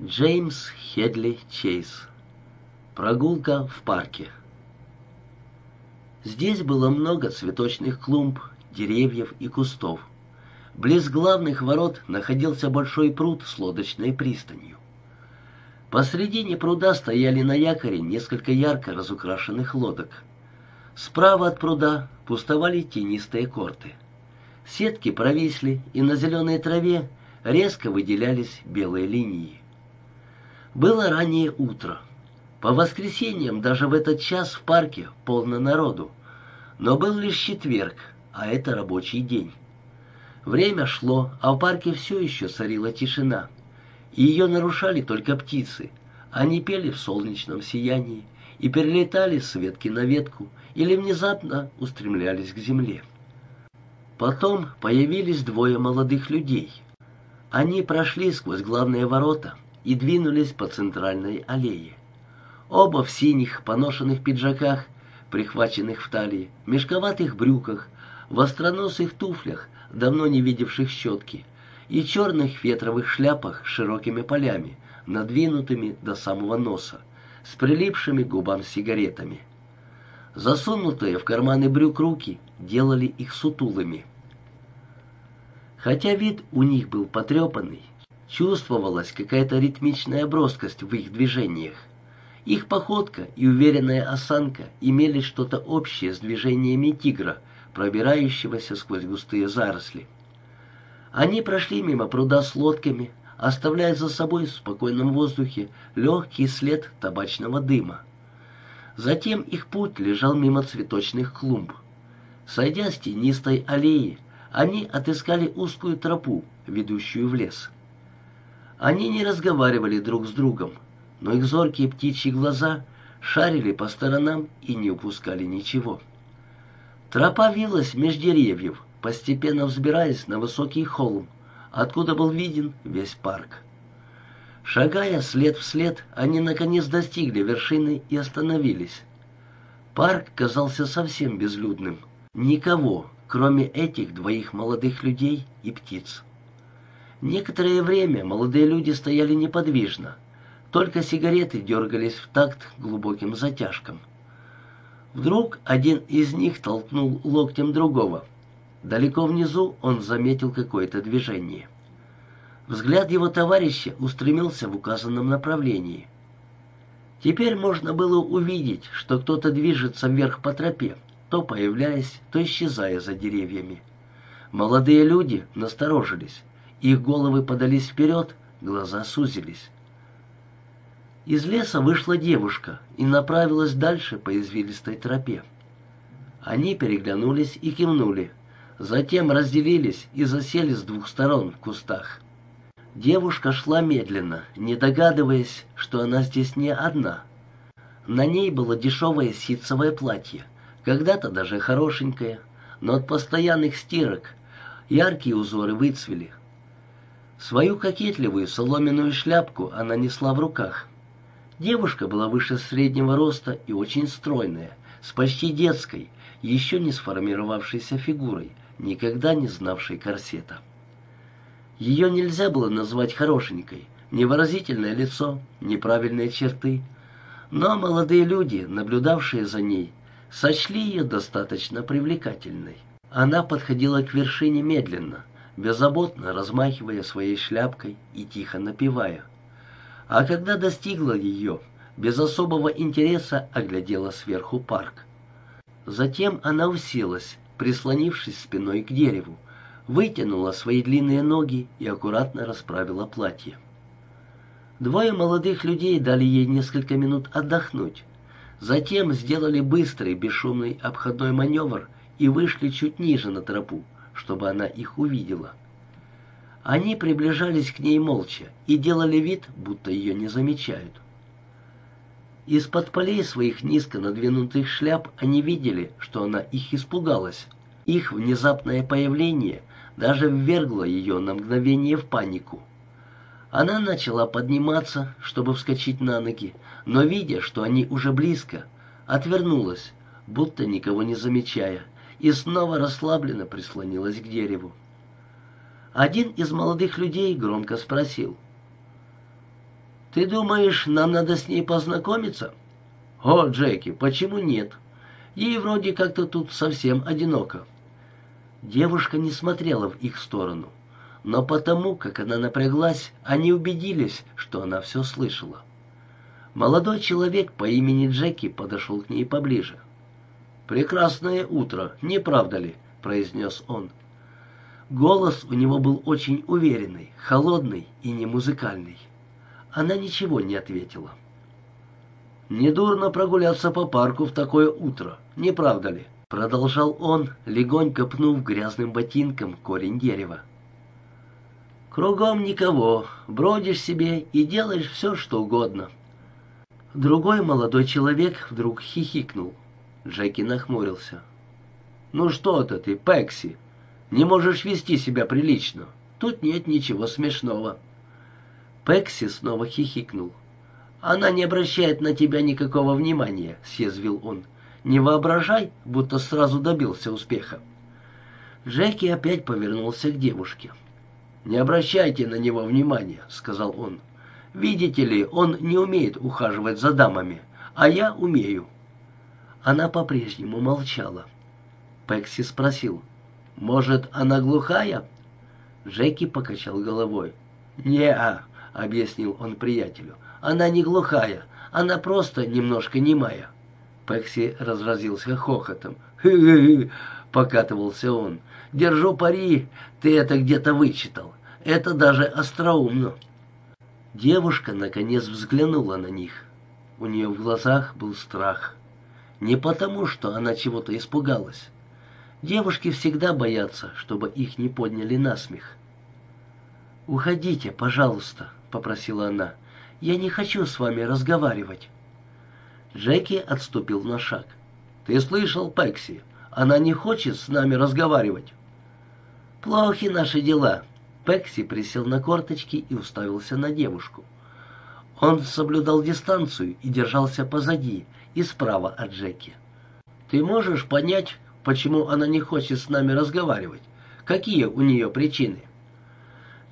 Джеймс Хедли Чейз. Прогулка в парке. Здесь было много цветочных клумб, деревьев и кустов. Близ главных ворот находился большой пруд с лодочной пристанью. Посредине пруда стояли на якоре несколько ярко разукрашенных лодок. Справа от пруда пустовали тенистые корты. Сетки провисли, и на зеленой траве резко выделялись белые линии. Было раннее утро. По воскресеньям даже в этот час в парке полно народу. Но был лишь четверг, а это рабочий день. Время шло, а в парке все еще царила тишина. И ее нарушали только птицы. Они пели в солнечном сиянии и перелетали с ветки на ветку или внезапно устремлялись к земле. Потом появились двое молодых людей. Они прошли сквозь главные ворота — и двинулись по центральной аллее. Оба в синих поношенных пиджаках, прихваченных в талии, мешковатых брюках, в остроносых туфлях, давно не видевших щетки, и черных фетровых шляпах с широкими полями, надвинутыми до самого носа, с прилипшими к губам сигаретами. Засунутые в карманы брюк руки делали их сутулыми. Хотя вид у них был потрепанный, Чувствовалась какая-то ритмичная броскость в их движениях. Их походка и уверенная осанка имели что-то общее с движениями тигра, пробирающегося сквозь густые заросли. Они прошли мимо пруда с лодками, оставляя за собой в спокойном воздухе легкий след табачного дыма. Затем их путь лежал мимо цветочных клумб. Сойдя с тенистой аллеи, они отыскали узкую тропу, ведущую в лес. Они не разговаривали друг с другом, но их зоркие птичьи глаза шарили по сторонам и не упускали ничего. Тропа вилась меж деревьев, постепенно взбираясь на высокий холм, откуда был виден весь парк. Шагая след в след, они наконец достигли вершины и остановились. Парк казался совсем безлюдным. Никого, кроме этих двоих молодых людей и птиц. Некоторое время молодые люди стояли неподвижно, только сигареты дергались в такт глубоким затяжкам. Вдруг один из них толкнул локтем другого. Далеко внизу он заметил какое-то движение. Взгляд его товарища устремился в указанном направлении. Теперь можно было увидеть, что кто-то движется вверх по тропе, то появляясь, то исчезая за деревьями. Молодые люди насторожились. Их головы подались вперед, глаза сузились. Из леса вышла девушка и направилась дальше по извилистой тропе. Они переглянулись и кивнули, затем разделились и засели с двух сторон в кустах. Девушка шла медленно, не догадываясь, что она здесь не одна. На ней было дешевое ситцевое платье, когда-то даже хорошенькое, но от постоянных стирок яркие узоры выцвели, Свою кокетливую соломенную шляпку она несла в руках. Девушка была выше среднего роста и очень стройная, с почти детской, еще не сформировавшейся фигурой, никогда не знавшей корсета. Ее нельзя было назвать хорошенькой, невыразительное лицо, неправильные черты, но молодые люди, наблюдавшие за ней, сочли ее достаточно привлекательной. Она подходила к вершине медленно — беззаботно размахивая своей шляпкой и тихо напевая. А когда достигла ее, без особого интереса оглядела сверху парк. Затем она уселась, прислонившись спиной к дереву, вытянула свои длинные ноги и аккуратно расправила платье. Двое молодых людей дали ей несколько минут отдохнуть. Затем сделали быстрый, бесшумный обходной маневр и вышли чуть ниже на тропу, чтобы она их увидела. Они приближались к ней молча и делали вид, будто ее не замечают. Из-под полей своих низко надвинутых шляп они видели, что она их испугалась. Их внезапное появление даже ввергло ее на мгновение в панику. Она начала подниматься, чтобы вскочить на ноги, но, видя, что они уже близко, отвернулась, будто никого не замечая, и снова расслабленно прислонилась к дереву. Один из молодых людей громко спросил. Ты думаешь, нам надо с ней познакомиться? О, Джеки, почему нет? Ей вроде как-то тут совсем одиноко. Девушка не смотрела в их сторону, но потому, как она напряглась, они убедились, что она все слышала. Молодой человек по имени Джеки подошел к ней поближе. «Прекрасное утро, не правда ли?» — произнес он. Голос у него был очень уверенный, холодный и не музыкальный. Она ничего не ответила. «Недурно прогуляться по парку в такое утро, не правда ли?» Продолжал он, легонько пнув грязным ботинком корень дерева. «Кругом никого, бродишь себе и делаешь все, что угодно». Другой молодой человек вдруг хихикнул. Джеки нахмурился. «Ну что-то ты, Пекси, не можешь вести себя прилично. Тут нет ничего смешного». Пекси снова хихикнул. «Она не обращает на тебя никакого внимания», — съязвил он. «Не воображай, будто сразу добился успеха». Джеки опять повернулся к девушке. «Не обращайте на него внимания», — сказал он. «Видите ли, он не умеет ухаживать за дамами, а я умею». Она по-прежнему молчала. Пекси спросил, «Может, она глухая?» Джеки покачал головой. «Не-а», — объяснил он приятелю, — «она не глухая, она просто немножко немая». Пекси разразился хохотом. «Хы-хы-хы!» — покатывался он. «Держу пари, ты это где-то вычитал. Это даже остроумно». Девушка, наконец, взглянула на них. У нее в глазах был страх. Не потому, что она чего-то испугалась. Девушки всегда боятся, чтобы их не подняли на смех. «Уходите, пожалуйста», — попросила она. «Я не хочу с вами разговаривать». Джеки отступил на шаг. «Ты слышал, Пекси? Она не хочет с нами разговаривать». «Плохи наши дела». Пекси присел на корточки и уставился на девушку. Он соблюдал дистанцию и держался позади, и справа от Джеки. «Ты можешь понять, почему она не хочет с нами разговаривать? Какие у нее причины?»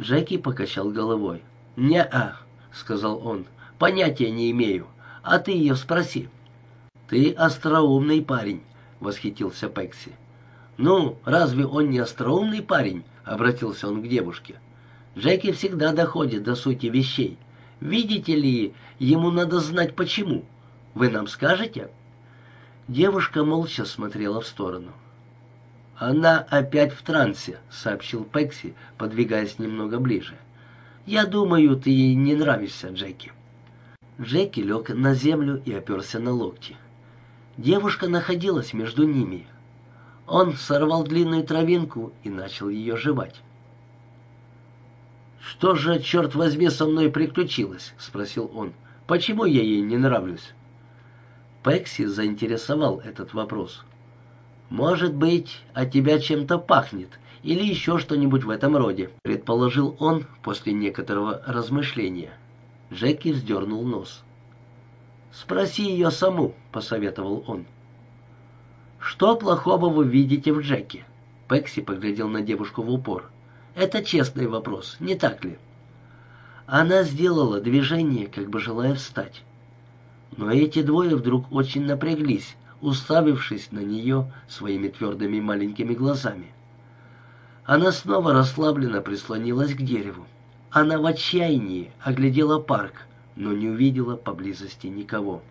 Джеки покачал головой. «Не-а», — сказал он, — «понятия не имею. А ты ее спроси». «Ты остроумный парень», — восхитился Пекси. «Ну, разве он не остроумный парень?» — обратился он к девушке. «Джеки всегда доходит до сути вещей. Видите ли, ему надо знать почему. Вы нам скажете?» Девушка молча смотрела в сторону. «Она опять в трансе», — сообщил Пекси, подвигаясь немного ближе. «Я думаю, ты ей не нравишься, Джеки». Джеки лег на землю и оперся на локти. Девушка находилась между ними. Он сорвал длинную травинку и начал ее жевать. «Что же, черт возьми, со мной приключилось?» — спросил он. «Почему я ей не нравлюсь?» Пекси заинтересовал этот вопрос. «Может быть, от тебя чем-то пахнет, или еще что-нибудь в этом роде», — предположил он после некоторого размышления. Джеки вздернул нос. «Спроси ее саму», — посоветовал он. «Что плохого вы видите в Джеки?» Пекси поглядел на девушку в упор. «Это честный вопрос, не так ли?» Она сделала движение, как бы желая встать. Но эти двое вдруг очень напряглись, уставившись на нее своими твердыми маленькими глазами. Она снова расслабленно прислонилась к дереву. Она в отчаянии оглядела парк, но не увидела поблизости никого.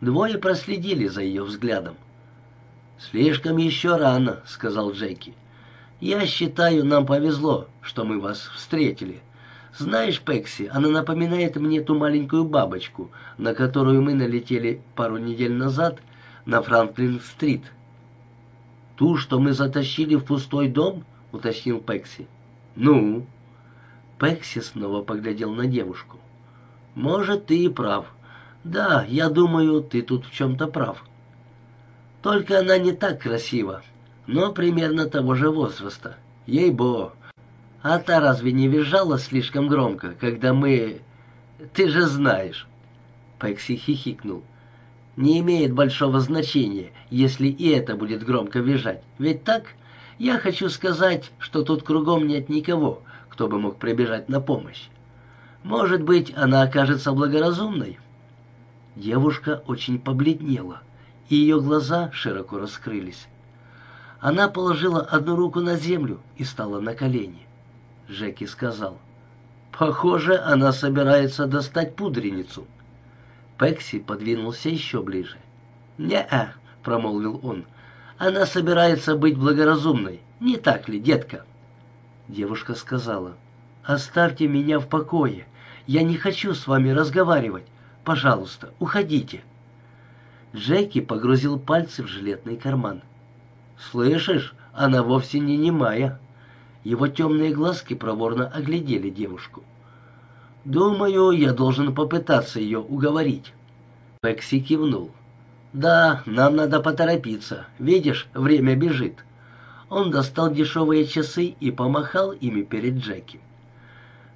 Двое проследили за ее взглядом. «Слишком еще рано», — сказал Джеки. «Я считаю, нам повезло, что мы вас встретили. Знаешь, Пекси, она напоминает мне ту маленькую бабочку, на которую мы налетели пару недель назад на Франклин-стрит. Ту, что мы затащили в пустой дом, уточнил Пекси. Ну? Пекси снова поглядел на девушку. Может, ты и прав. Да, я думаю, ты тут в чем-то прав. Только она не так красива, но примерно того же возраста. Ей-бо, а та разве не визжала слишком громко, когда мы... Ты же знаешь. Пекси хихикнул. Не имеет большого значения, если и это будет громко визжать. Ведь так? Я хочу сказать, что тут кругом нет никого, кто бы мог прибежать на помощь. Может быть, она окажется благоразумной?» Девушка очень побледнела, и ее глаза широко раскрылись. Она положила одну руку на землю и стала на колени. Жеки сказал, «Похоже, она собирается достать пудреницу». Пекси подвинулся еще ближе. «Не-а», — промолвил он, — «она собирается быть благоразумной, не так ли, детка?» Девушка сказала, «Оставьте меня в покое, я не хочу с вами разговаривать, пожалуйста, уходите». Джеки погрузил пальцы в жилетный карман. «Слышишь, она вовсе не немая». Его темные глазки проворно оглядели девушку. «Думаю, я должен попытаться ее уговорить». Пекси кивнул. «Да, нам надо поторопиться. Видишь, время бежит». Он достал дешевые часы и помахал ими перед Джеки.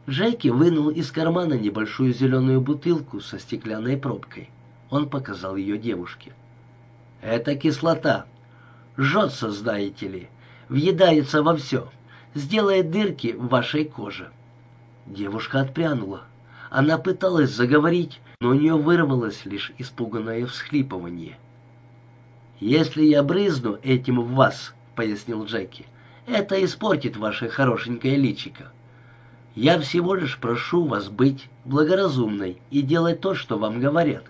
Джеки вынул из кармана небольшую зеленую бутылку со стеклянной пробкой. Он показал ее девушке. «Это кислота. Жжется, знаете ли. Въедается во все. Сделает дырки в вашей коже». Девушка отпрянула. Она пыталась заговорить, но у нее вырвалось лишь испуганное всхлипывание. «Если я брызну этим в вас», — пояснил Джеки, — «это испортит ваше хорошенькое личико. Я всего лишь прошу вас быть благоразумной и делать то, что вам говорят.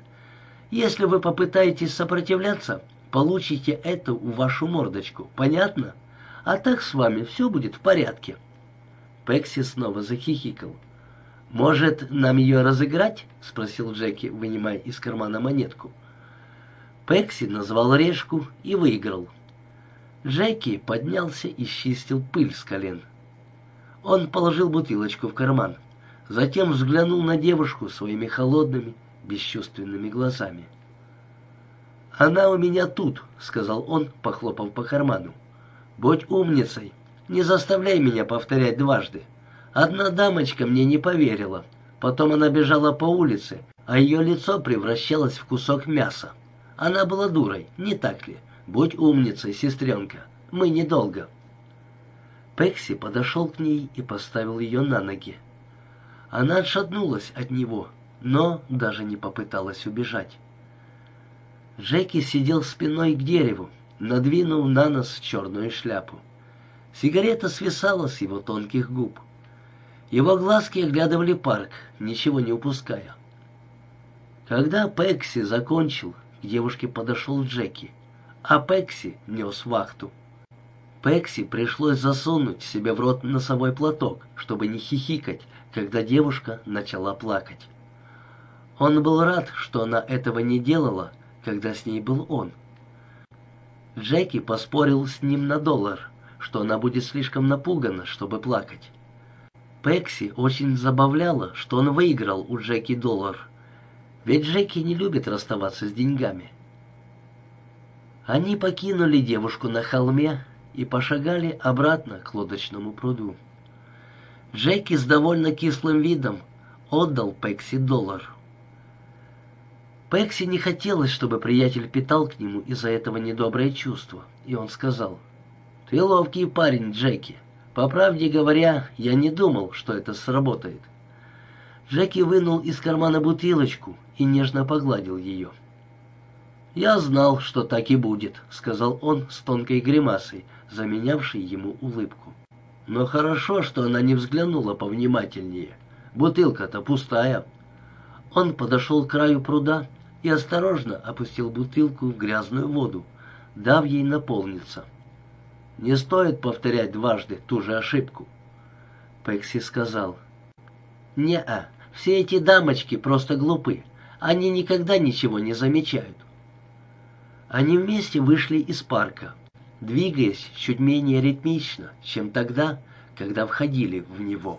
Если вы попытаетесь сопротивляться, получите это в вашу мордочку, понятно? А так с вами все будет в порядке». Пекси снова захихикал. «Может, нам ее разыграть?» — спросил Джеки, вынимая из кармана монетку. Пекси назвал решку и выиграл. Джеки поднялся и чистил пыль с колен. Он положил бутылочку в карман, затем взглянул на девушку своими холодными, бесчувственными глазами. «Она у меня тут», — сказал он, похлопав по карману. «Будь умницей, не заставляй меня повторять дважды. Одна дамочка мне не поверила. Потом она бежала по улице, а ее лицо превращалось в кусок мяса. Она была дурой, не так ли? Будь умницей, сестренка. Мы недолго». Пекси подошел к ней и поставил ее на ноги. Она отшатнулась от него, но даже не попыталась убежать. Джеки сидел спиной к дереву, надвинув на нос черную шляпу. Сигарета свисала с его тонких губ. Его глазки оглядывали парк, ничего не упуская. Когда Пекси закончил, к девушке подошел Джеки, а Пекси нес вахту. Пекси пришлось засунуть себе в рот носовой платок, чтобы не хихикать, когда девушка начала плакать. Он был рад, что она этого не делала, когда с ней был он. Джеки поспорил с ним на доллар, что она будет слишком напугана, чтобы плакать. Пекси очень забавляло, что он выиграл у Джеки доллар, ведь Джеки не любит расставаться с деньгами. Они покинули девушку на холме и пошагали обратно к лодочному пруду. Джеки с довольно кислым видом отдал Пекси доллар. Пекси не хотелось, чтобы приятель питал к нему из-за этого недоброе чувство, и он сказал, «Ты ловкий парень, Джеки. По правде говоря, я не думал, что это сработает». Джеки вынул из кармана бутылочку и нежно погладил ее. «Я знал, что так и будет», — сказал он с тонкой гримасой, заменявшей ему улыбку. «Но хорошо, что она не взглянула повнимательнее. Бутылка-то пустая». Он подошел к краю пруда и осторожно опустил бутылку в грязную воду, дав ей наполниться. Не стоит повторять дважды ту же ошибку. Пекси сказал. «Не-а, все эти дамочки просто глупы. Они никогда ничего не замечают». Они вместе вышли из парка, двигаясь чуть менее ритмично, чем тогда, когда входили в него.